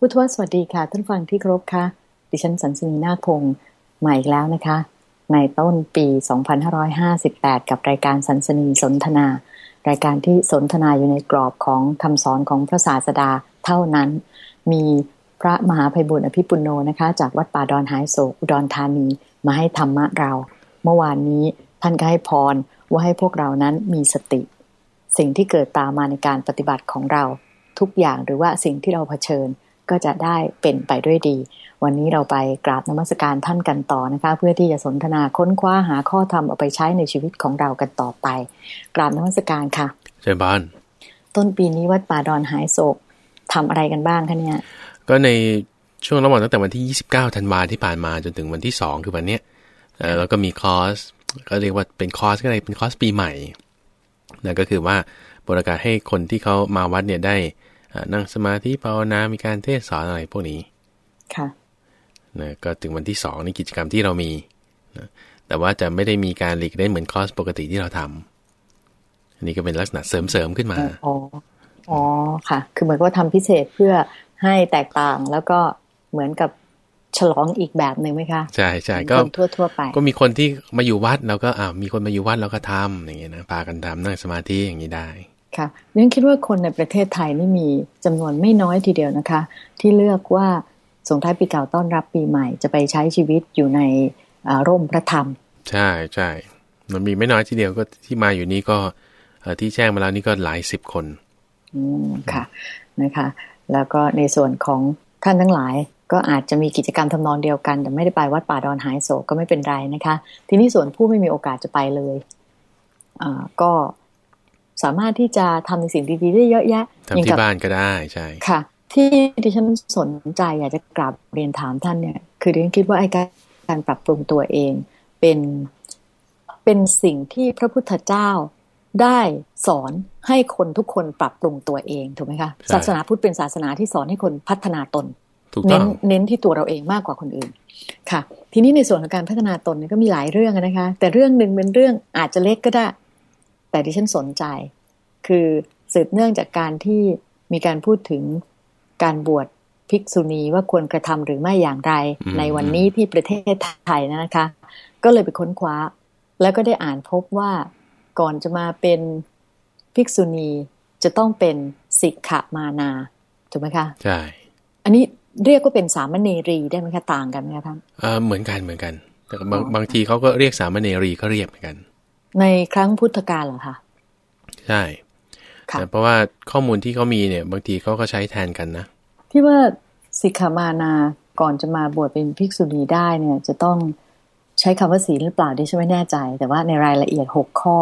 พุทธวสวัสดีค่ะ ท่านฟังที่ครบค่ะ ดิฉันสันสนีนาคพงศ์ม่อีกแล้วนะคะ ในต้นปี 2558 กับรายการสันสนีสนทนา รายการที่สนทนาอยู่ในกรอบของคำสอนของพระศาสดาเท่านั้น มีพระมหาภัยบุญอภิปุโนนะคะ จากวัดป่าดอนหายโศกอุดรธานีมาให้ธรรมะเรา เมื่อวานนี้ท่านก็ให้พรว่าให้พวกเรานั้นมีสติ สิ่งที่เกิดตามมาในการปฏิบัติของเราทุกอย่างหรือว่าสิ่งที่เราเผชิญ ก็จะได้เป็นไปด้วยดี วันนี้เราไปกราบนมัสการท่านกันต่อนะคะ เพื่อที่จะสนทนาค้นคว้าหาข้อธรรมเอาไปใช้ในชีวิตของเรากันต่อไป กราบนมัสการค่ะใช่บ้าน ต้นปีนี้วัดป่าดอนหายโศกทำอะไรกันบ้างคะเนี่ย ก็ในช่วงระหว่างตั้งแต่วันที่ 29ธันวาที่ผ่านมาจนถึงวันที่ 2 คือวันเนี้ยเอ่อแล้วก็มีคอร์สก็เรียกว่าเป็นคอร์สก็ได้เป็นคอร์สปีใหม่นั่นก็คือว่าบริการให้คนที่เขามาวัดเนี่ยได้อ่า นั่งสมาธิภาวนา มีการเทศน์สอนอะไรพวกนี้ ค่ะนะก็ถึงวันที่2ในกิจกรรมที่เรามีนะแต่ว่าจะไม่ได้มีการหลีกเร้นเหมือนคอร์สปกติที่เราทำอันนี้ก็เป็นลักษณะเสริมๆขึ้นมา อ๋อ อ๋อ ค่ะ คือเหมือนกับว่าทำพิเศษเพื่อให้แตกต่างแล้วก็เหมือนกับฉลองอีกแบบหนึ่งไหมคะ ใช่ใช่เหมืก็อนคนทั่วทั่วๆไป ก็มีคนที่มาอยู่วัดเราก็อ่ามีคนมาอยู่วัดเราก็ทำอย่างเงี้ยนะพากันทำนั่งสมาธิอย่างนี้ได้ ค่ะยังคิดว่าคนในประเทศไทยนี่มีจำนวนไม่น้อยทีเดียวนะคะ ที่เลือกว่าส่งท้ายปีเก่าต้อนรับปีใหม่ จะไปใช้ชีวิตอยู่ในอ่าร่มพระธรรม ใช่ใช่มันมีไม่น้อยทีเดียวก็ที่มาอยู่นี่ก็เอ่อที่แจ้งมาแล้วนี่ก็หลายสิบคนอืมค่ะนะคะ แล้วก็ในส่วนของท่านทั้งหลายก็อาจจะมีกิจกรรมทำนองเดียวกัน แต่ไม่ได้ไปวัดป่าดอนหายโศกก็ไม่เป็นไรนะคะ ทีนี้ส่วนผู้ไม่มีโอกาสจะไปเลยอ่าก็ สามารถที่จะทำในสิ่งดีๆได้เยอะแยะทำอย่งที่กับบ้านก็ได้ใช่ค่ะ ที่ดิฉันสนใจอยากจะกราบเรียนถามท่านเนี่ย คือดิฉันคิดว่าไอ้การการปรับปรุงตัวเองเป็นเป็นสิ่งที่พระพุทธเจ้าได้สอนให้คนทุกคนปรับปรุงตัวเองถูกไหมคะศาสนาพุทธเป็นศาสนาที่สอนให้คนพัฒนาตนถูกต้เน้อนงเน้นที่ตัวเราเองมากกว่าคนอื่น ค่ะ ทีนี้ในส่วนของการพัฒนาตนเนี่ยก็มีหลายเรื่องนะคะ แต่เรื่องหนึ่งเป็นเรื่องอาจจะเล็กก็ได้ แต่ดิฉันสนใจ คือสืบเนื่องจากการที่มีการพูดถึงการบวชภิกษุณีว่าควรกระทำหรือไม่อย่างไรอืมในวันนี้ที่ประเทศไทยนะคะ ก็เลยไปค้นคว้า แล้วก็ได้อ่านพบว่าก่อนจะมาเป็นภิกษุณีจะต้องเป็นสิกขมานาถูกไหมคะใช่อันนี้เรียกว่าเป็นสามเณรีได้ไหมคะต่างกันไหมคะท่านเอ่อเหมือนกันเหมือนกันแต่บางอ๋อบางทีเขาก็เรียกสามเณรีก็เรียกเหมือนกัน ในครั้งพุทธกาลเหรอคะใช่ค่ะแต่เพราะว่าข้อมูลที่เขามีเนี่ย บางทีเขาก็ใช้แทนกันนะ ที่ว่าสิกขามานาก่อนจะมาบวชเป็นภิกษุณีได้เนี่ย จะต้องใช้คำว่าศีลหรือเปล่าดิฉันไม่แน่ใจ แต่ว่าในรายละเอียดหกข้อ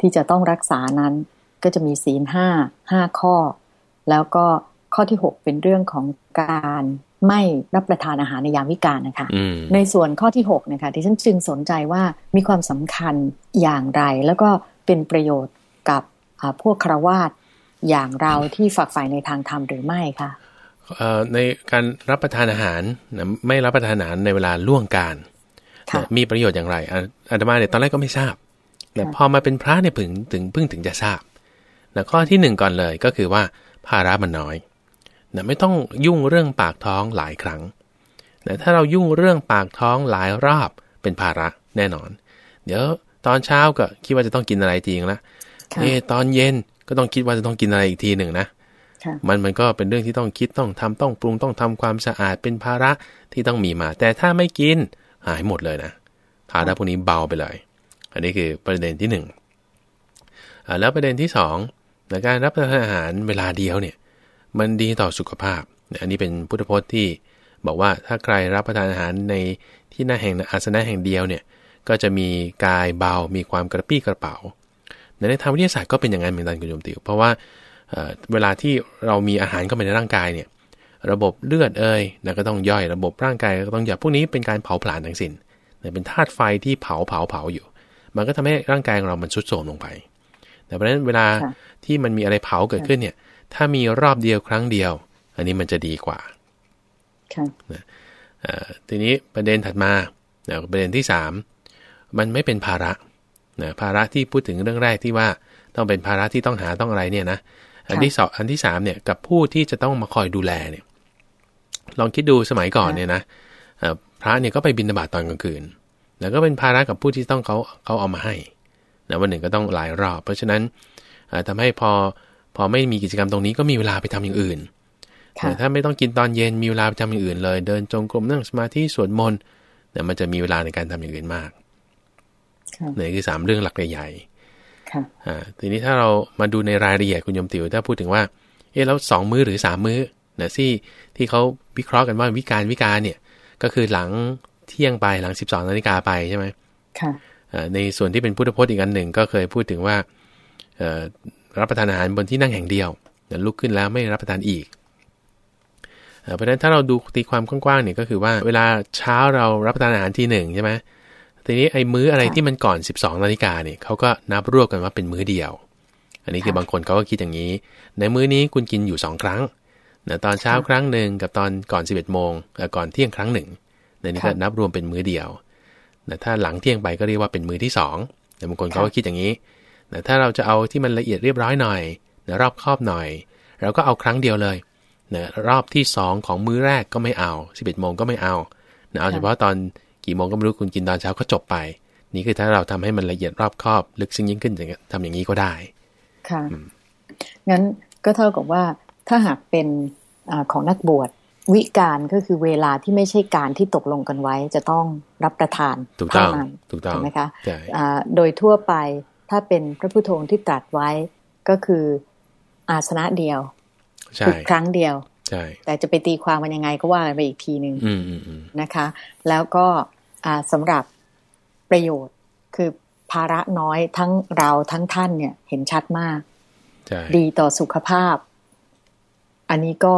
ที่จะต้องรักษานั้น ก็จะมีศีลห้าห้าข้อ แล้วก็ข้อที่หกเป็นเรื่องของการ ไม่รับประทานอาหารในยามวิกาลนะคะอืมในส่วนข้อที่6นะคะที่ฉันจึงสนใจว่ามีความสำคัญอย่างไร แล้วก็เป็นประโยชน์กับอ่าพวกครวาสอย่างเราที่ฝักใฝ่ในทางธรรมหรือไม่คะเอ่อในการรับประทานอาหารนะไม่รับประทานอาหารในเวลาล่วงการค่ะนะมีประโยชน์อย่างไรอะอาตมาเนี่ยตอนแรกก็ไม่ทราบแต่ค่ะพอมาเป็นพระเนี่ยถึงถึงเพิ่งถึงจะทราบนะข้อที่หนึ่งก่อนเลยก็คือว่าภาระมันน้อย นะไม่ต้องยุ่งเรื่องปากท้องหลายครั้งนะถ้าเรายุ่งเรื่องปากท้องหลายรอบเป็นภาระแน่นอน เดี๋ยวตอนเช้าก็คิดว่าจะต้องกินอะไรจริงละค่ะเอะตอนเย็นก็ต้องคิดว่าจะต้องกินอะไรอีกทีหนึ่งนะค่ะมันมันก็เป็นเรื่องที่ต้องคิดต้องทำต้องปรุงต้องทำความสะอาดเป็นภาระที่ต้องมีมา แต่ถ้าไม่กินหายหมดเลยนะภาระพวกนี้เบาไปเลย อันนี้คือประเด็นที่หนึ่งอ่าแล้วประเด็นที่สองในการรับประทานอาหารเวลาเดียวเนี่ย มันดีต่อสุขภาพ อันนี้เป็นพุทธพจน์ที่บอกว่าถ้าใครรับประทานอาหารในที่หน้าแห่งอาสนะแห่งเดียวเนี่ยก็จะมีกายเบา มีความกระปี้กระเป๋า ในทางวิทยาศาสตร์ก็เป็นอย่างนั้นเหมือนกันคุณโยมติว เพราะว่าเอ่อเวลาที่เรามีอาหารเข้าไปในร่างกายเนี่ยระบบเลือดเอ่ยนะก็ต้องย่อยระบบร่างกายก็ต้องย่อยพวกนี้เป็นการเผาผลาญทั้งสิ้นนะเป็นธาตุไฟที่เผาเผาเผาอยู่ มันก็ทำให้ร่างกายของเรามันทรุดโทรมลงไป แต่เพราะฉะนั้นเวลาค่ะที่มันมีอะไรเผาเกิดขึ้นเนี่ย ถ้ามีรอบเดียวครั้งเดียว อันนี้มันจะดีกว่าค่ะเอ่อทีนี้ประเด็นถัดมาเอ่อประเด็นที่ 3 มันไม่เป็นภาระนะภาระที่พูดถึงเรื่องแรกที่ว่าต้องเป็นภาระที่ต้องหาต้องอะไรเนี่ยนะอันที่สองอันที่สามเนี่ยกับผู้ที่จะต้องมาคอยดูแลเนี่ย ลองคิดดูสมัยก่อนเนี่ยนะพระเนี่ยก็ไปบินบาตตอนกลางคืน แล้วก็เป็นภาระกับผู้ที่ต้องเขาเขาเอามาให้นะวันหนึ่งก็ต้องหลายรอบ เพราะฉะนั้นทำให้พอ พอไม่มีกิจกรรมตรงนี้ก็มีเวลาไปทำอย่างอื่นแต่ถ้าไม่ต้องกินตอนเย็นมีเวลาไปทำอย่างอื่นเลย เดินจงกรมนั่งสมาธิสวดมนต์เนี่ยมันจะมีเวลาในการทำอย่างอื่นมากนี่คือสามเรื่องหลักใหญ่ทีนี้ถ้าเรามาดูในรายละเอียดคุณยมติวถ้าพูดถึงว่า เอ๊ะแล้วสองมื้อหรือสามมื้อนะที่ที่เขาวิเคราะห์กันว่าวิการวิการเนี่ย ก็คือหลังเที่ยงไปหลังสิบสองนาฬิกาไปใช่ไหมค่ะในส่วนที่เป็นพุทธพจน์อีกอันหนึ่งก็เคยพูดถึงว่า รับประทานอาหารบนที่นั่งแห่งเดียวลุกขึ้นแล้วไม่รับประทานอีกเพราะฉะนั้นถ้าเราดูตีความกว้างๆเนี่ยก็คือว่าเวลาเช้าเรารับประทานอาหารที่หนึ่งใช่ไหมทีนี้ไอ้มื้ออะไรที่มันก่อน 12นาฬิกาเนี่ยเขาก็นับรวบกันว่าเป็นมื้อเดียว อันนี้คือบางคนเขาก็คิดอย่างนี้ ในมื้อนี้คุณกินอยู่ 2 ครั้งนะตอนเช้าครั้งหนึ่งกับตอนก่อน 11โมงก่อนเที่ยงครั้งหนึ่งในนี้ก็นับรวมเป็นมื้อเดียวแต่ถ้าหลังเที่ยงไปก็เรียกว่าเป็นมื้อที่2แต่บางคนเขาก็คิดอย่างนี้ แต่ถ้าเราจะเอาที่มันละเอียดเรียบร้อยหน่อยนะรอบครอบหน่อย เราก็เอาครั้งเดียวเลยนะรอบที่ 2 ของมื้อแรกก็ไม่เอา 11โมงก็ไม่เอานะเอาเฉพาะตอนกี่โมงก็ไม่รู้คุณกินตอนเช้าก็จบไป นี่คือถ้าเราทำให้มันละเอียดรอบครอบ ลึกซึ้งยิ่งขึ้นทำอย่างนี้ก็ได้ ค่ะ งั้นก็เท่ากับว่าถ้าหากเป็นอของนักบวชวิการก็คือเวลาที่ไม่ใช่การที่ตกลงกันไว้จะต้องรับประทานเท่านั้นถูกต้องไหมคะโดยทั่วไป ถ้าเป็นพระพุทโธที่ตรัสไว้ก็คืออาสนะเดียวคือครั้งเดียวใช่แต่จะไปตีความมันยังไงก็ว่ากันไปอีกทีหนึ่งนะคะ แล้วก็สำหรับประโยชน์คือภาระน้อยทั้งเราทั้งท่านเนี่ย เห็นชัดมาก ดีต่อสุขภาพ อันนี้ก็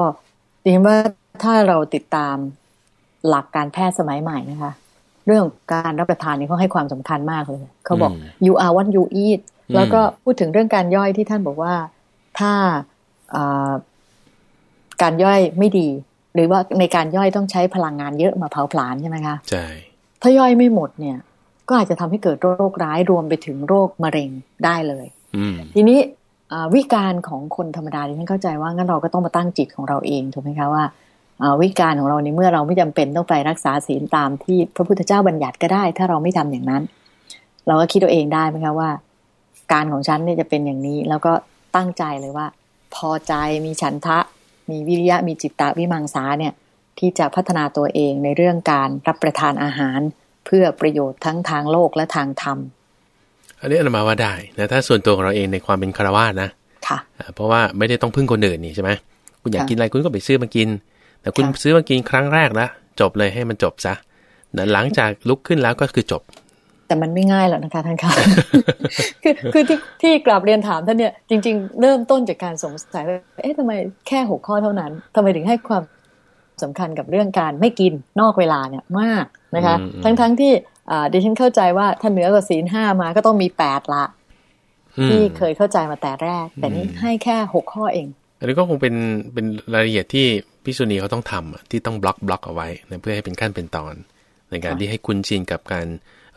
ดีว่าถ้าเราติดตามหลักการแพทย์สมัยใหม่นะคะ เรื่องการรับประทานนี่เขาให้ความสำคัญมากเลยเขาบอก you are what you eat แล้วก็พูดถึงเรื่องการย่อยที่ท่านบอกว่าถ้าการย่อยไม่ดี หรือว่าในการย่อยต้องใช้พลังงานเยอะมาเผาผลาญใช่ไหมคะใช่ถ้าย่อยไม่หมดเนี่ย ก็อาจจะทำให้เกิดโรคร้ายรวมไปถึงโรคมะเร็งได้เลยทีนี้วิการของคนธรรมดาที่ฉันเข้าใจว่างั้นเราก็ต้องมาตั้งจิตของเราเองถูกไหมคะว่า วิการของเราในเมื่อเราไม่จำเป็นต้องไปรักษาศีลตามที่พระพุทธเจ้าบัญญัติก็ได้ ถ้าเราไม่ทำอย่างนั้น เราก็คิดตัวเองได้ไหมคะว่า การของฉันเนี่ยจะเป็นอย่างนี้ แล้วก็ตั้งใจเลยว่า พอใจมีฉันทะ มีวิริยะมีจิตตะวิมังสาเนี่ยที่จะพัฒนาตัวเองในเรื่องการรับประทานอาหาร เพื่อประโยชน์ทั้งทางโลกและทางธรรมอันนี้อนมาว่าได้นะถ้าส่วนตัวของเราเองในความเป็นคารวะนะค่ะเพราะว่าไม่ได้ต้องพึ่งคนอื่นนี่ใช่ไหมคุณอยากกินอะไรคุณก็ไปซื้อมากิน แต่คุณซื้อมากินครั้งแรกแล้วจบเลยให้มันจบซะหลังจากลุกขึ้นแล้วก็คือจบ แต่มันไม่ง่ายหรอกนะคะท่านคะคือคือที่ที่กราบเรียนถามท่านเนี่ยจริง ๆ เริ่มต้นจากการสงสัยว่าเอ๊ะทำไมแค่หกข้อเท่านั้นทำไมถึงให้ความสำคัญกับเรื่องการไม่กินนอกเวลาเนี่ยมากนะคะ ทั้งๆทที่ดิฉันเข้าใจว่าถ้าเหนือกว่าศีลห้ามาก็ต้องมีแปดละที่เคยเข้าใจมาแต่แรก แต่นี่ให้แค่หกข้อเองอันนี้ก็คงเป็นเป็นรายละเอียดที่ พิษุณีเขาต้องทำที่ต้องบล็อกบล็อกเอาไว้เพื่อให้เป็นขั้นเป็นตอน ในการที่ให้คุ้นชินกับการ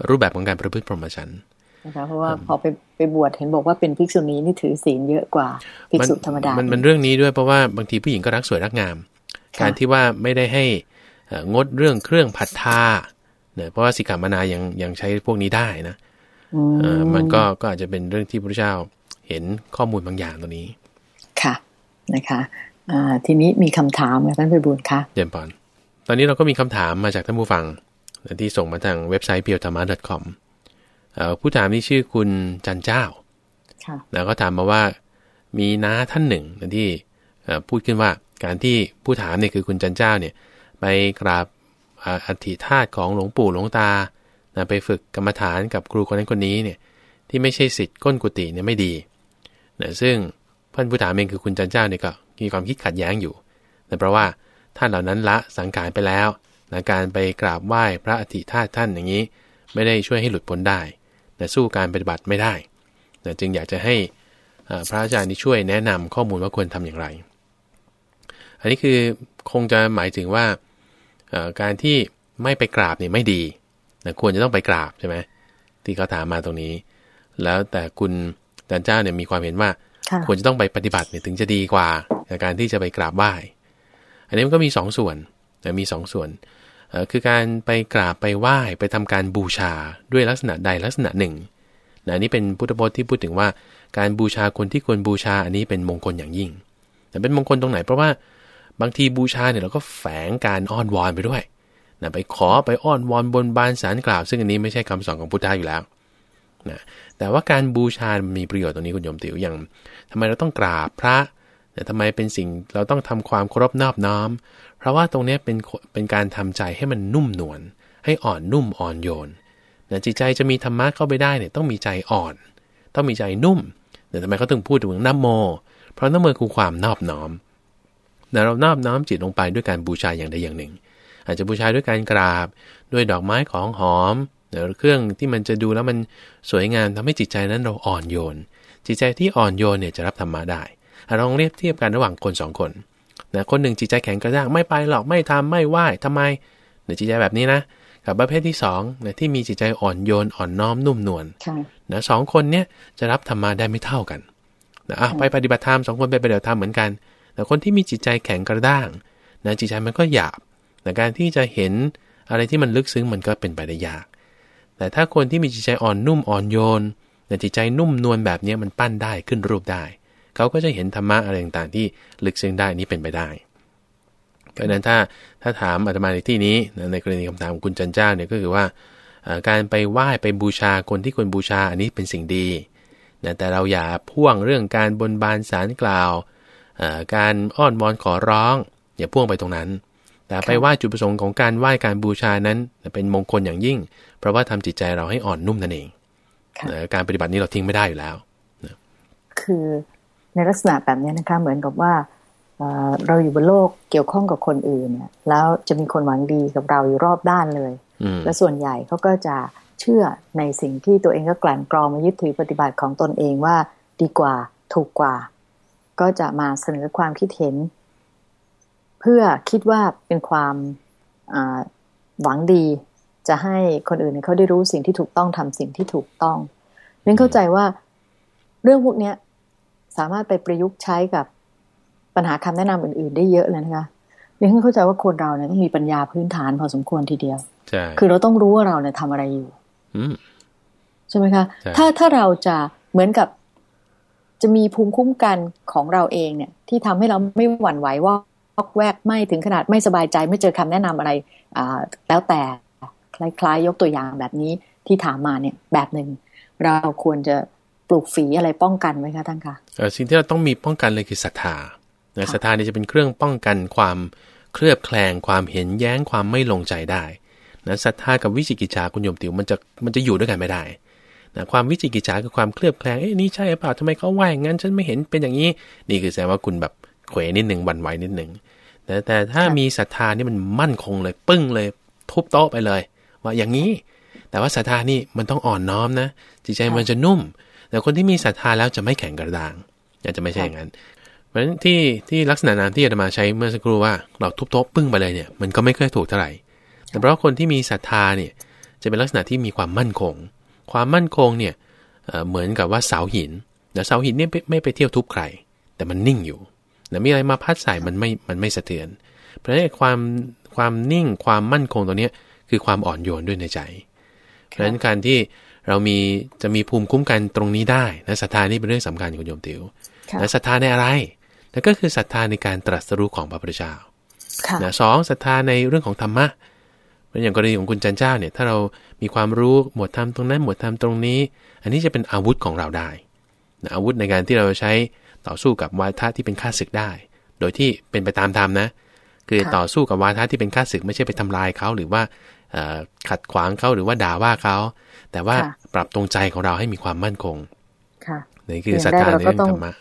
รูปแบบของการประพฤติพรหมจรรย์นะคะเพราะว่าพอไปไปบวชเห็นบอกว่าเป็นภิกษุณีนี่ถือศีลเยอะกว่าภิกษุธรรมดา มันมันเรื่องนี้ด้วยเพราะว่าบางทีผู้หญิงก็รักสวยรักงาม การที่ว่าไม่ได้ให้งดเรื่องเครื่องผัดทาเนี่ยเพราะว่าสิกขามานายังยังใช้พวกนี้ได้นะมันก็ก็อาจจะเป็นเรื่องที่พระเจ้าเห็นข้อมูลบางอย่างตรงนี้ ค่ะนะคะ ทีนี้มีคำถามค่ะท่านไปบุญคะเยี่ยมปอนตอนนี้เราก็มีคำถามมาจากท่านผู้ฟัง ที่ส่งมาทางเว็บไซต์เพียวธรรมะ .com ผู้ถามนี่ชื่อคุณจันเจ้าแล้วก็ถามมาว่ามีน้าท่านหนึ่งที่พูดขึ้นว่าการที่ผู้ถามเนี่ยคือคุณจันเจ้าเนี่ยไปกราบอัฐิธาตุของหลวงปู่หลวงตาไปฝึกกรรมฐานกับครูคนนั้นคนนี้เนี่ยที่ไม่ใช่สิทธิ์ก้นกุฏิเนี่ยไม่ดีนะซึ่งท่านผู้ถามเองคือคุณจันเจ้าเนี่ยก็ มีความคิดขัดแย้งอยู่แต่เพราะว่าท่านเหล่านั้นละสังขารไปแล้วนะการไปกราบไหว้พระอธิธาตุท่านอย่างนี้ ไม่ได้ช่วยให้หลุดพ้นได้ แต่สู้การปฏิบัติไม่ได้นะจึงอยากจะให้พระอาจารย์ที่ช่วยแนะนำข้อมูลว่าควรทำอย่างไร อันนี้คือคงจะหมายถึงว่าการที่ไม่ไปกราบเนี่ยไม่ดีนะควรจะต้องไปกราบใช่ไหมที่เขาถามมาตรงนี้ แล้วแต่คุณอาจารย์เจ้าเนี่ยมีความเห็นว่า ควรจะต้องไปปฏิบัติเนี่ยถึงจะดีกว่า การที่จะไปกราบไหว้ อันนี้มันก็มี2สส่วนนะมีสองส่วน คือการไปกราบไปไหว้ไปทำการบูชาด้วยลักษณะใดลักษณะหนึ่งนะนี่เป็นพุทธพจน์ที่พูดถึงว่า การบูชาคนที่ควรบูชาอันนี้เป็นมงคลอย่างยิ่ง แต่เป็นมงคลตรงไหนเพราะว่าบางทีบูชาเนี่ยเราก็แฝงการอ้อนวอนไปด้วยนะไปขอไปอ้อนวอนบนบานสารกล่าว ซึ่งอันนี้ไม่ใช่คำสอนของพุทธะอยู่แล้วนะแต่ว่าการบูชา มีประโยชน์ตรงนี้คุณโยมติวอย่างทำไมเราต้องกราบพระ แต่ทำไมเป็นสิ่งเราต้องทำความเคารพนอบน้อม เพราะว่าตรงนี้เป็นเป็นการทำใจให้มันนุ่มนวลให้อ่อนนุ่มอ่อนโยนนะจิตใจจะมีธรรมะเข้าไปได้เนี่ยต้องมีใจอ่อน ต้องมีใจนุ่มแต่ทำไมเขาถึงพูดถึงน้ำโม เพราะน้ำโมคือความนอบน้อมแต่เรานอบน้อมจิตลงไปด้วยการบูชาอย่างใดอย่างหนึ่ง อาจจะบูชาด้วยการกราบ ด้วยดอกไม้ของหอมหรือเครื่องที่มันจะดูแล้วมันสวยงามทำให้จิตใจนั้นเราอ่อนโยน จิตใจที่อ่อนโยนเนี่ยจะรับธรรมะได้ ลองเรียบเทียบกันระหว่างคน2คนนะคนหนึ่งจิตใจแข็งกระด้างไม่ไปหรอกไม่ทำไม่ไหว้ทำไมเนี่ยจิตใจแบบนี้นะกับประเภทที่2เนี่ยที่มีจิตใจอ่อนโยนอ่อนน้อมนุ่มนวลนะสองคนเนี้ยจะรับธรรมะได้ไม่เท่ากันนะอะไปปฏิบัติธรรมสองคนไปปฏิบัติธรรมเหมือนกันแต่คนที่มีจิตใจแข็งกระด้างนะจิตใจมันก็หยาบแต่การที่จะเห็นอะไรที่มันลึกซึ้งมันก็เป็นไปได้ยาก แต่ถ้าคนที่มีจิตใจอ่อนนุ่มอ่อนโยนแต่จิตใจนุ่มนวลแบบนี้มันปั้นได้ขึ้นรูปได้ เขาก็จะเห็นธรรมะอะไรต่างๆที่ลึกซึ้งได้นี้เป็นไปได้เพราะนั้นถ้าถ้าถามอาตมาในที่นี้ในกรณีคำถามของคุณจันเจ้าเนี่ยก็คือว่าการไปไหว้ไปบูชาคนที่ควรบูชาอันนี้เป็นสิ่งดีนะแต่เราอย่าพ่วงเรื่องการบนบานสารกล่าว การอ้อนวอนขอร้อง อย่าพ่วงไปตรงนั้น แต่ไปไหว้จุดประสงค์ของการไหว้การบูชานั้นเป็นมงคลอย่างยิ่ง เพราะว่าทำจิตใจเราให้อ่อนนุ่มนั่นเองการปฏิบัตินี้เราทิ้งไม่ได้อยู่แล้ว คือ ในลักษณะแบบนี้นะคะ เหมือนกับว่าเราอยู่บนโลกเกี่ยวข้องกับคนอื่นเนี่ย แล้วจะมีคนหวังดีกับเราอยู่รอบด้านเลย และส่วนใหญ่เขาก็จะเชื่อในสิ่งที่ตัวเองก็กลั่นกรองมายึดถือปฏิบัติของตนเองว่าดีกว่าถูกกว่า ก็จะมาเสนอความคิดเห็น เพื่อคิดว่าเป็นความหวังดีจะให้คนอื่นเขาได้รู้สิ่งที่ถูกต้องทำสิ่งที่ถูกต้องเน้นเข้าใจว่าเรื่องพวกนี้ สามารถไปประยุกต์ใช้กับปัญหาคำแนะนำอื่น ๆ ได้เยอะเลยนะคะเรียนเข้าใจว่าคนเราเนี่ยต้องมีปัญญาพื้นฐานพอสมควรทีเดียวใช่คือเราต้องรู้ว่าเราเนี่ยทำอะไรอยู่ใช่ไหมคะ ถ้าถ้าเราจะเหมือนกับจะมีภูมิคุ้มกันของเราเองเนี่ย ที่ทำให้เราไม่หวั่นไหวว่าแวกไม่ถึงขนาดไม่สบายใจไม่เจอคำแนะนำอะไรอ่าแล้วแต่คล้ายๆ ยกตัวอย่างแบบนี้ที่ถามมาเนี่ยแบบหนึ่งเราควรจะ ปลูกฝีอะไรป้องกันไหมคะท่านคะสิ่งที่เราต้องมีป้องกันเลยคือศรัทธาศรัทธานี่จะเป็นเครื่องป้องกันความเคลือบแคลงความเห็นแย้งความไม่ลงใจได้นะศรัทธากับวิจิกิจฉาคุณโยมติวมันจะมันจะอยู่ด้วยกันไม่ได้นะความวิจิกิจฉาคือความเคลือบแคลงเอ๊ะนี่ใช่หรือเปล่าทำไมเขาไหวงั้นฉันไม่เห็นเป็นอย่างนี้ นี่คือแสดงว่าคุณแบบเขวนิดหนึ่งวันไหวนิดหนึ่งแต่แต่ถ้ามีศรัทธานี่มันมั่นคงเลยปึ้งเลย ทุบโต๊ะไปเลย ว่าอย่างนี้ แต่ว่าศรัทธานี่มันต้องอ่อนน้อมนะจิตใจมันจะนุ่ม แต่คนที่มีศรัทธาแล้วจะไม่แข็งกระด้างอาจจะไม่ใช่อย่างนั้น เพราะฉะนั้นที่ที่ลักษณะนามที่อาตมาใช้เมื่อสักครู่ว่าเราทุบโต๊ะปึ้งไปเลยเนี่ยมันก็ไม่ค่อยถูกเท่าไหร่ แต่เพราะคนที่มีศรัทธาเนี่ยจะเป็นลักษณะที่มีความมั่นคง ความมั่นคงเนี่ยเหมือนกับว่าเสาหินแต่เสาหินเนี่ยไม่ไปเที่ยวทุบใคร แต่มันนิ่งอยู่แต่มีอะไรมาพัดใส่มันไม่มันไม่สะเทือน เพราะฉะนั้นความความนิ่งความมั่นคงตัวเนี้ยคือความอ่อนโยนด้วยในใจ เพราะฉะนั้นการที่ เรามีจะมีภูมิคุ้มกันตรงนี้ได้นะศรัทธานี่เป็นเรื่องสำคัญคุณโยมติวและศรัทธาในอะไรนั่นก็คือศรัทธาในการตรัสรู้ของพระพุทธเจ้านะสองศรัทธาในเรื่องของธรรมะเป็นอย่างกรณีของคุณจันเจ้าเนี่ยถ้าเรามีความรู้หมวดธรรมตรงนั้นหมวดธรรมตรงนี้ อันนี้จะเป็นอาวุธของเราได้นะอาวุธในการที่เราใช้ต่อสู้กับวาทะที่เป็นข้าศึกได้ โดยที่เป็นไปตามธรรมนะ คือต่อสู้กับวาทะที่เป็นข้าศึกไม่ใช่ไปทำลายเขาหรือว่าขัดขวางเขาหรือว่าด่าว่าเขา แต่ว่าปรับตรงใจของเราให้มีความมั่นคง ค่ะนี่คือศรัทธาในเรื่องธรรมะ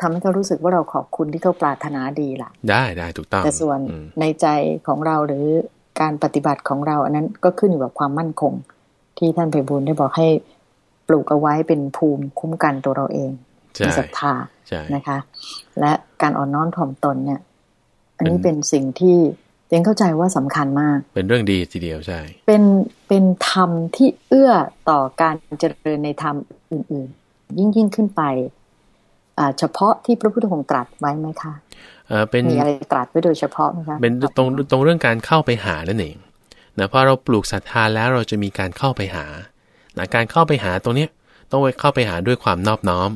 ทำให้เขารู้สึกว่าเราขอบคุณที่เขาปรารถนาดีล่ะ ได้ได้ถูกต้อง แต่ส่วนในใจของเราหรือการปฏิบัติของเรา อันนั้นก็ขึ้นอยู่กับความมั่นคง ที่ท่านเพบุญได้บอกให้ปลูกเอาไว้เป็นภูมิคุ้มกันตัวเราเองมีศรัทธานะคะ และการอ่อนน้อมถ่อมตนเนี่ย อันนี้เป็นสิ่งที่ เจงเข้าใจว่าสำคัญมาก เป็นเรื่องดีทีเดียวใช่ เป็นเป็นธรรมที่เอื้อต่อการเจริญในธรรมอื่นๆ ยิ่งยิ่งขึ้นไปเฉพาะที่พระพุทธองค์ตรัสไว้ไหมคะเออเป็นมีอะไรตรัสไว้โดยเฉพาะไหมคะเป็นตรงตรงเรื่องการเข้าไปหานั่นเองนะพอเราปลูกศรัทธาแล้วเราจะมีการเข้าไปหานะการเข้าไปหาตรงเนี้ยต้องเข้าไปหาด้วยความนอบน้อม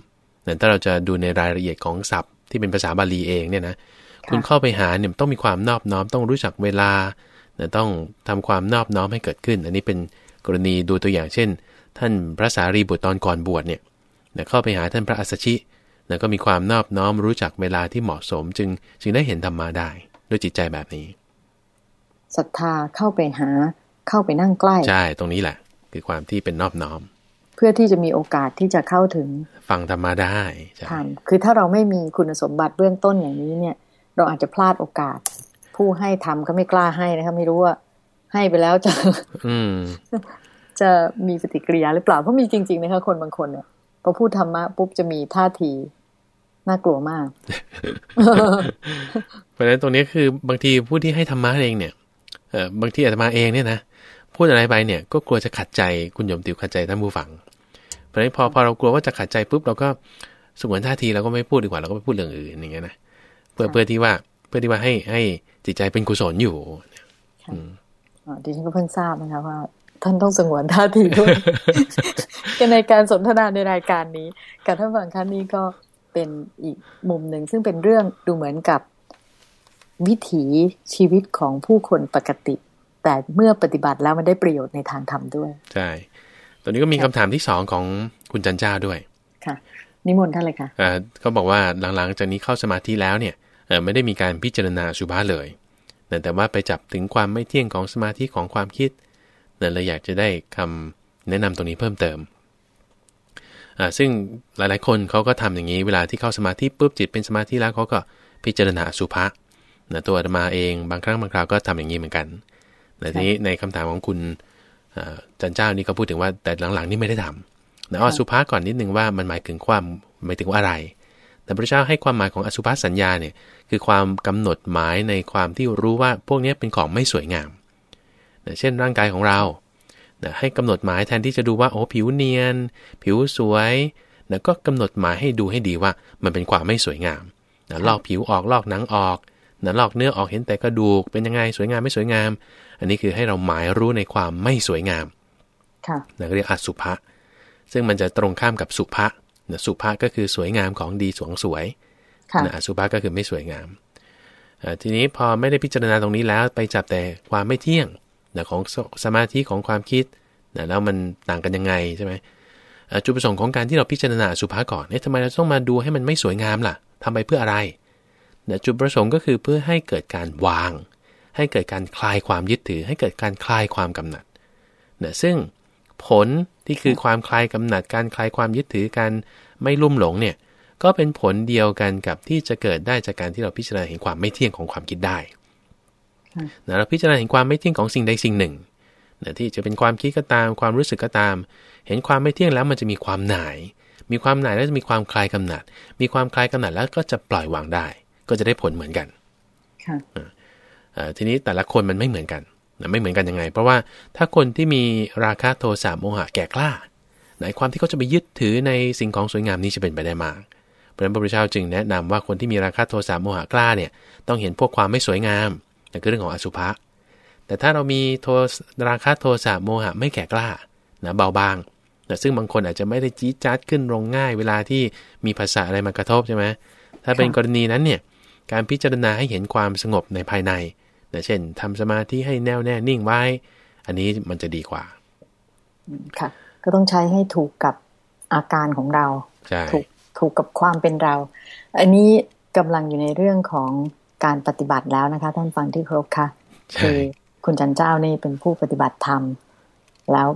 นะถ้าเราจะดูในรายละเอียดของศัพท์ที่เป็นภาษาบาลีเองเนี่ยนะ คุณเข้าไปหาเนี่ยต้องมีความนอบน้อมต้องรู้จักเวลานะต้องทำความนอบน้อมให้เกิดขึ้น อันนี้เป็นกรณีดูตัวอย่างเช่น ท่านพระสารีบุตรตอนก่อนบวชเนี่ยนะเข้าไปหาท่านพระอัสสชินะก็มีความนอบน้อมรู้จักเวลาที่เหมาะสม จึงจึงได้เห็นธรรมะได้ ด้วยจิตใจแบบนี้ศรัทธาเข้าไปหาเข้าไปนั่งใกล้ใช่ตรงนี้แหละ คือความที่เป็นนอบน้อม เพื่อที่จะมีโอกาสที่จะเข้าถึง ฟังธรรมะได้ใช่ธรรมคือถ้าเราไม่มีคุณสมบัติเบื้องต้นอย่างนี้เนี่ย เราอาจจะพลาดโอกาส ผู้ให้ทำก็ไม่กล้าให้นะคะไม่รู้ว่าให้ไปแล้วจะอืมจะมีปฏิกิริยาหรือเปล่าเพราะมีจริงๆนะคะคนบางคนเนี่ยพอพูดธรรมะปุ๊บจะมีท่าทีน่ากลัวมาก เพราะฉะนั้นตรงนี้คือบางทีผู้ที่ให้ธรรมะเองเนี่ยเออบางทีอาตมาเองเนี่ยนะพูดอะไรไปเนี่ย ก็กลัวจะขัดใจคุณโยมติวขัดใจท่านผู้ฟัง เพราะฉะนั้นพอพอเรากลัวว่าจะขัดใจปุ๊บเราก็สงวนท่าทีเราก็ไม่พูดดีกว่าเราก็ไปพูดเรื่องอื่นอย่างเงี้ยนะเพื่อค่ะเพื่อที่ว่าเพื่อที่ว่าให้ให้จิตใจเป็นกุศลอยู่ค่ะอ๋อดิฉันก็เพิ่งทราบนะคะว่า ท่านต้องสงวนท่าทีด้วยกันในการสนทนาในรายการนี้กับท่านฟังท่านนี้ก็เป็นอีกมุมหนึ่งซึ่งเป็นเรื่องดูเหมือนกับวิถีชีวิตของผู้คนปกติ แต่เมื่อปฏิบัติแล้วมันได้ประโยชน์ในทางธรรมด้วย ใช่ตอนนี้ก็มีคำถามที่สองของคุณจันเจ้าด้วย ค่ะ นิมนต์ท่านเลยค่ะอ่าเขาบอกว่าหลังๆจากนี้เข้าสมาธิแล้วเนี่ยเอ่อ ไม่ได้มีการพิจารณาอสุภะเลยแต่แต่ว่าไปจับถึงความไม่เที่ยงของสมาธิของความคิดนั่นเลยอยากจะได้คำแนะนำตรงนี้เพิ่มเติมอ่าซึ่งหลายๆ คนเขาก็ทำอย่างนี้เวลาที่เข้าสมาธิปุ๊บจิตเป็นสมาธิแล้วเขาก็พิจารณาอสุภะนะตัวอาตมาเองบางครั้งบางคราวก็ทำอย่างนี้เหมือนกันแต่ทีนี้ในคำถามของคุณอ่าจันเจ้านี่ก็พูดถึงว่าแต่หลังๆนี่ไม่ได้ทำนะเอาอสุภะก่อนนิดนึงว่ามันหมายถึงความหมายถึงว่าอะไร แต่พระเจ้าให้ความหมายของอสุภสัญญาเนี่ยคือความกำหนดหมายในความที่รู้ว่าพวกนี้เป็นของไม่สวยงามนะเช่นร่างกายของเรานะให้กำหนดหมายแทนที่จะดูว่าโอ้ผิวเนียน ผิวสวยนะก็กำหนดหมายให้ดูให้ดีว่ามันเป็นความไม่สวยงามนะลอกผิวออกลอกหนังออกนะลอกเนื้อออกเห็นแต่กระดูกเป็นยังไงสวยงามไม่สวยงาม อันนี้คือให้เราหมายรู้ในความไม่สวยงามค่ะนะเรียกอสุภะซึ่งมันจะตรงข้ามกับสุภะนะ สุภะก็คือสวยงามของดีสวงสวยค่ะนะอสุภะก็คือไม่สวยงามเอ่อทีนี้พอไม่ได้พิจารณาตรงนี้แล้วไปจับแต่ความไม่เที่ยงนะของสสมาธิของความคิดนะแล้วมันต่างกันยังไงใช่ไหมเอ่อจุดประสงค์ของการที่เราพิจารณาอสุภะก่อนเอ๊ะทำไมเราต้องมาดูให้มันไม่สวยงามล่ะทำไปเพื่ออะไรนะจุดประสงค์ก็คือเพื่อให้เกิดการวาง ให้เกิดการคลายความยึดถือ ให้เกิดการคลายความกำหนัดนะซึ่งผล ที่คือความคลายกำหนัดการคลายความยึดถือการไม่ลุ่มหลงเนี่ยก็เป็นผลเดียวกันกับที่จะเกิดได้จากการที่เราพิจารณาเห็นความไม่เที่ยงของความคิดได้ค่ะนะเราพิจารณาเห็นความไม่เที่ยงของสิ่งใดสิ่งหนึ่งนะที่จะเป็นความคิดก็ตาม ความรู้สึกก็ตาม เห็นความไม่เที่ยงแล้วมันจะมีความหน่าย มีความหน่ายแล้วจะมีความคลายกำหนัด มีความคลายกำหนัดแล้วก็จะปล่อยวางได้ ก็จะได้ผลเหมือนกันค่ะเอ่อทีนี้แต่ละคนมันไม่เหมือนกัน นะไม่เหมือนกันยังไง เพราะว่าถ้าคนที่มีราคะโทสะโมหะแก่กล้าในความที่เขาจะไปยึดถือในสิ่งของสวยงามนี้จะเป็นไปได้มาก เพราะฉะนั้นพระพุทธเจ้าจึงแนะนำว่าคนที่มีราคะโทสะโมหะกล้าเนี่ยต้องเห็นพวกความไม่สวยงามนั่นคือเรื่องของอสุภะแต่ถ้าเรามีโทราคะโทสะโมหะไม่แก่กล้านะเบาบางนะซึ่งบางคนอาจจะไม่ได้จี๊ดจ๊าดขึ้นลงง่าย เวลาที่มีภาษาอะไรมากระทบใช่ไหมถ้าเป็นกรณีนั้นเนี่ยการพิจารณาให้เห็นความสงบในภายใน นะเช่นทำสมาธิให้แน่วแน่นิ่งไว้ อันนี้มันจะดีกว่าค่ะ ก็ต้องใช้ให้ถูกกับอาการของเราใช่ถูกถูกกับความเป็นเรา อันนี้กำลังอยู่ในเรื่องของการปฏิบัติแล้วนะคะ ท่านฟังที่เคารพค่ะใช่คือคุณจันเจ้านี่เป็นผู้ปฏิบัติธรรม แล้ว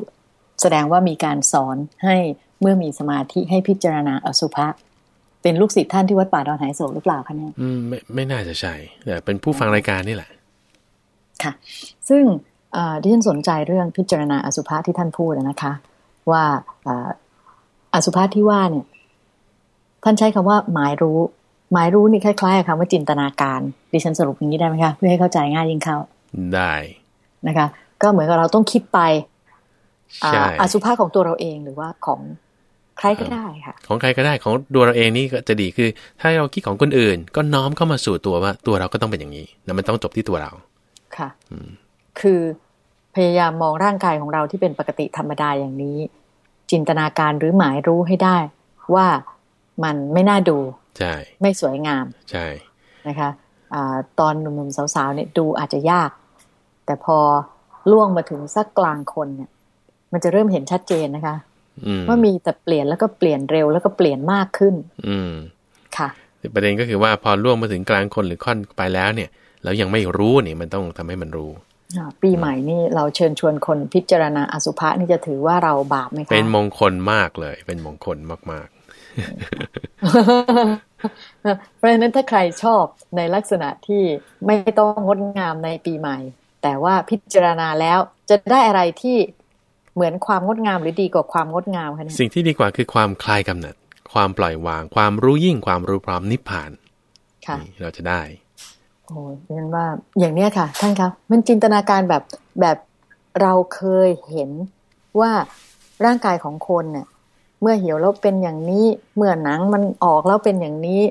แสดงว่ามีการสอนให้เมื่อมีสมาธิให้พิจารณาอสุภะเป็นลูกศิษย์ท่านที่วัดป่าดอนไหโศกหรือเปล่าคะเนี่ยอืมไม่ไม่น่าจะใช่แต่เป็นผู้ฟังรายการนี่แหละ ค่ะ ซึ่งเอ่อที่ฉันสนใจเรื่องพิจารณาอสุภะที่ท่านพูดนะคะ ว่าเอ่ออสุภะที่ว่าเนี่ย ท่านใช้คำว่าหมายรู้ หมายรู้นี่คล้ายๆกับคำว่าจินตนาการ ดิฉันสรุปอย่างนี้ได้ไหมคะ เพื่อให้เข้าใจง่ายยิ่งเข้า ได้นะคะ ก็เหมือนกับเราต้องคิดไปอ่าใช่อสุภะของตัวเราเองหรือว่าของใครก็ได้ค่ะ ของใครก็ได้ของตัวเราเองนี่ก็จะดีคือ ถ้าเราคิดของคนอื่น ก็น้อมเข้ามาสู่ตัวว่าตัวเราก็ต้องเป็นอย่างนี้แล้วมันต้องจบที่ตัวเรา ค่ะคือพยายามมองร่างกายของเราที่เป็นปกติธรรมดาอย่างนี้ จินตนาการหรือหมายรู้ให้ได้ ว่ามันไม่น่าดูใช่ไม่สวยงามใช่นะคะอะตอนหนุ่มๆสาวๆเนี่ยดูอาจจะยาก แต่พอล่วงมาถึงสักกลางคนเนี่ย มันจะเริ่มเห็นชัดเจนนะคะว่ามีแต่เปลี่ยนแล้วก็เปลี่ยนเร็วแล้วก็เปลี่ยนมากขึ้น อืมค่ะประเด็นก็คือว่าพอล่วงมาถึงกลางคนหรือค่อนไปแล้วเนี่ย แล้วยังไม่รู้เนี่ยมันต้องทำให้มันรู้ปีใหม่นี่เราเชิญชวนคนพิจารณาอสุภะนี่จะถือว่าเราบาปไหมคะเป็นมงคลมากเลย เป็นมงคลมาก ๆ เพราะฉะนั้นถ้าใครชอบในลักษณะที่ไม่ต้องงดงามในปีใหม่ แต่ว่าพิจารณาแล้วจะได้อะไรที่เหมือนความงดงามหรือดีกว่าความงดงามคะเนี่ยสิ่งที่ดีกว่าคือความคลายกำหนัด ความปล่อยวาง ความรู้ยิ่งความรู้พร้อมนิพพานค่ะเราจะได้ โอ้ยันว่าอย่างเนี้ยค่ะ ท่านคะมันจินตนาการแบบแบบเราเคยเห็นว่าร่างกายของคนเนี่ย เมื่อเหี่ยวแล้วเป็นอย่างนี้ เมื่อหนังมันออกแล้วเป็นอย่างนี้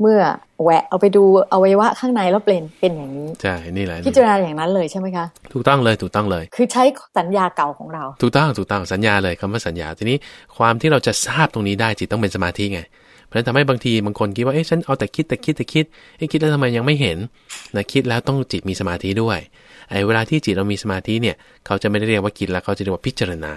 เมื่อแหวะเอาไปดูอวัยวะข้างในแล้วเป็นเป็นอย่างนี้ใช่นี่แหละพิจารณาอย่างนั้นเลยใช่ไหมคะถูกต้องเลยถูกต้องเลย คือใช้สัญญาเก่าของเรา ถูกต้องถูกต้องสัญญาเลยคำว่าสัญญาทีนี้ความที่เราจะทราบตรงนี้ได้จิตต้องเป็นสมาธิไง เพราะฉะนั้นทำให้บางทีบางคนคิดว่าเอ๊ะฉันเอาแต่คิดแต่คิดแต่คิดไอ้คิดแล้วทำไมยังไม่เห็นนะคิดแล้วต้องจิตมีสมาธิด้วยไอ้เวลาที่จิตเรามีสมาธิเนี่ย เขาจะไม่ได้เรียกว่าคิดแล้วเขาจะเรียกว่าพิจารณา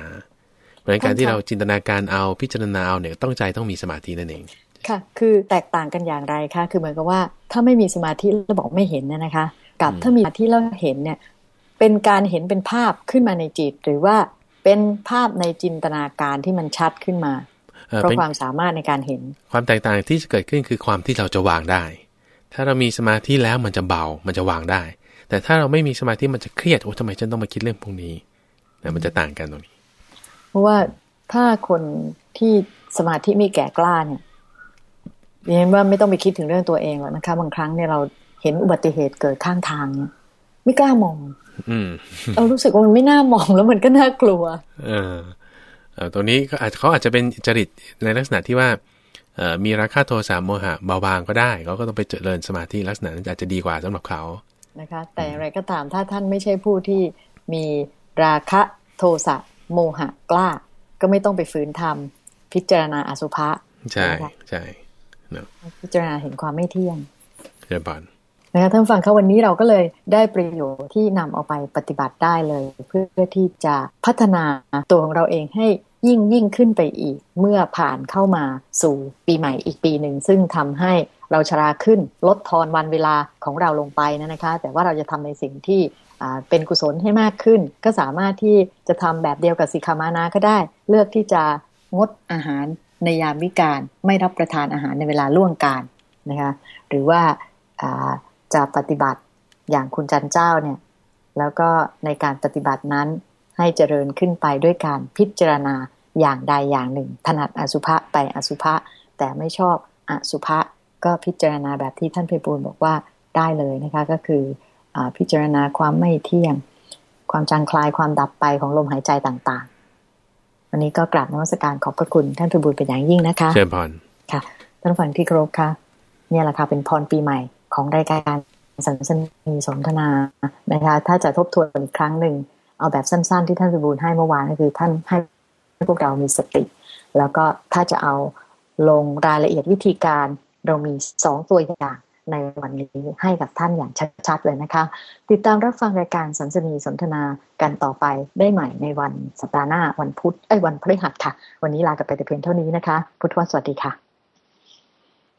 เพราะฉะนั้นการที่เราจินตนาการเอาพิจารณาเอาเนี่ยต้องใจต้องมีสมาธินั่นเองค่ะ คือแตกต่างกันอย่างไรคะ คือเหมือนกับว่าถ้าไม่มีสมาธิแล้วบอกไม่เห็นเนี่ยนะคะ กับถ้ามีสมาธิแล้วเห็นเนี่ย เป็นการเห็นเป็นภาพขึ้นมาในจิต หรือว่าเป็นภาพในจินตนาการที่มันชัดขึ้นมา เพราะความสามารถในการเห็น ความแตกต่างที่จะเกิดขึ้นคือความที่เราจะวางได้ ถ้าเรามีสมาธิแล้วมันจะเบา มันจะวางได้ แต่ถ้าเราไม่มีสมาธิมันจะเครียดโอ้ทำไมฉันต้องมาคิดเรื่องพวกนี้นะมันจะต่างกันตรงนี้ เพราะว่าถ้าคนที่สมาธิไม่แก่กล้าเนี่ยเรียนว่าไม่ต้องไปคิดถึงเรื่องตัวเองหรอกนะคะ บางครั้งเนี่ยเราเห็นอุบัติเหตุเกิดข้างทางเนี่ยไม่กล้ามอง อืมเรารู้สึกว่ามันไม่น่ามองแล้วมันก็น่ากลัว เออ ตรงนี้ก็อาจเขาอาจจะเป็นจริตในลักษณะที่ว่ามีราคาโทสะโมหะเบาบางก็ได้เขาก็ต้องไปเจริญสมาธิลักษณะนั้นอาจจะดีกว่าสำหรับเขานะคะ แต่อย่างไรก็ตามถ้าท่านไม่ใช่ผู้ที่มีราคะโทสะโมหะกล้า ก็ไม่ต้องไปฝืนทำพิจารณาอสุภะใช่ใช่พิจารณาเห็นความไม่เที่ยงเรียบร้อย นะคะท่านฟังเขาวันนี้เราก็เลยได้ประโยชน์ที่นำเอาไปปฏิบัติได้เลย เพื่อที่จะพัฒนาตัวของเราเองให้ยิ่งยิ่งขึ้นไปอีก เมื่อผ่านเข้ามาสู่ปีใหม่อีกปีหนึ่ง ซึ่งทำให้เราชราขึ้นลดทอนวันเวลาของเราลงไปนะคะ แต่ว่าเราจะทำในสิ่งที่เป็นกุศลให้มากขึ้น ก็สามารถที่จะทำแบบเดียวกับสิขามานาก็ได้ เลือกที่จะงดอาหารในยามวิการ ไม่รับประทานอาหารในเวลาล่วงการนะคะหรือว่า จะปฏิบัติอย่างคุณจันเจ้าเนี่ย แล้วก็ในการปฏิบัตินั้นให้เจริญขึ้นไปด้วยการพิจารณาอย่างใดอย่างหนึ่ง ถนัดอสุภะไปอสุภะแต่ไม่ชอบอสุภะก็พิจารณาแบบที่ท่านเพบูลบอกว่าได้เลยนะคะก็คืออพิจารณาความไม่เที่ยง ความจางคลายความดับไปของลมหายใจต่างๆ วันนี้ก็กราบนวัสการขอบพระคุณท่านเพบูลเป็นอย่างยิ่งนะคะเชิญพรค่ะท่านฟังที่ครบค่ะเนี่ยแหละค่ะเป็นพรปีใหม่ ของรายการสันสนีสนทนานะคะ ถ้าจะทบทวนอีกครั้งหนึ่ง เอาแบบสั้น ๆ ที่ท่านพิบูลให้เมื่อวานก็คือท่านให้พวกเรามีสติ แล้วก็ถ้าจะเอาลงรายละเอียดวิธีการเรามีสองตัวอย่างในวันนี้ให้กับท่านอย่างชัดๆเลยนะคะ ติดตามรับฟังรายการสันสนีสนทนากันต่อไปได้ใหม่ในวันสัปดาห์หน้าวันพุธไอ้วันพฤหัสค่ะ วันนี้ลากันไปแต่เพียงเท่านี้นะคะ พุทธวสวัสดีค่ะ